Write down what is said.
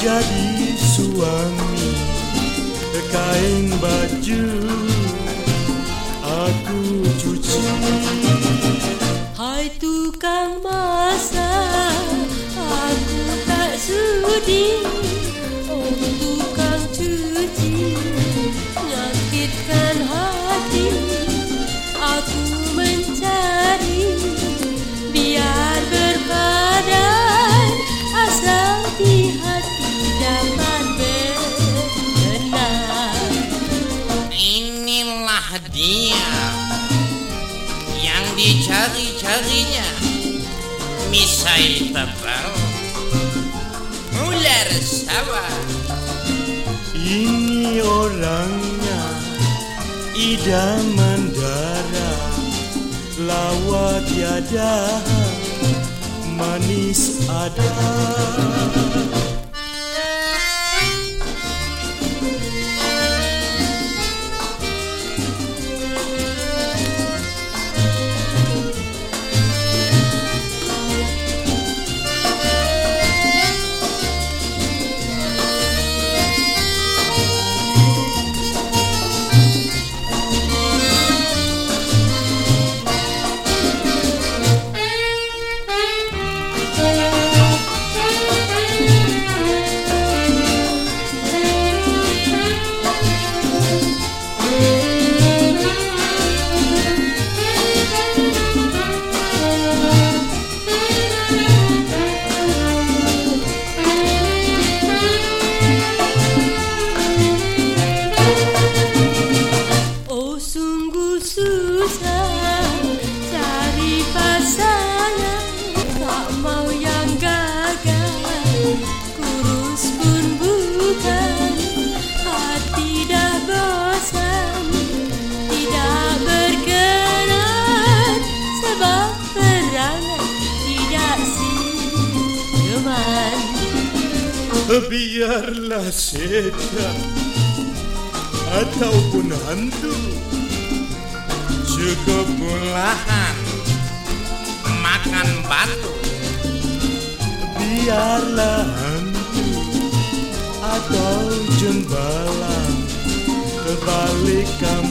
jadi suami. Kain baju aku cuci. Hai tukang masak Dia Yang dicari-carinya. Misai tebal Ular sawah. Ini orangnya idaman darah Lawa tiada manis ada Biarlah setan ataupun hantu. Cukup bulahan Makan batu. Biarlah hantu. Atau jembalan. Terbalik kampung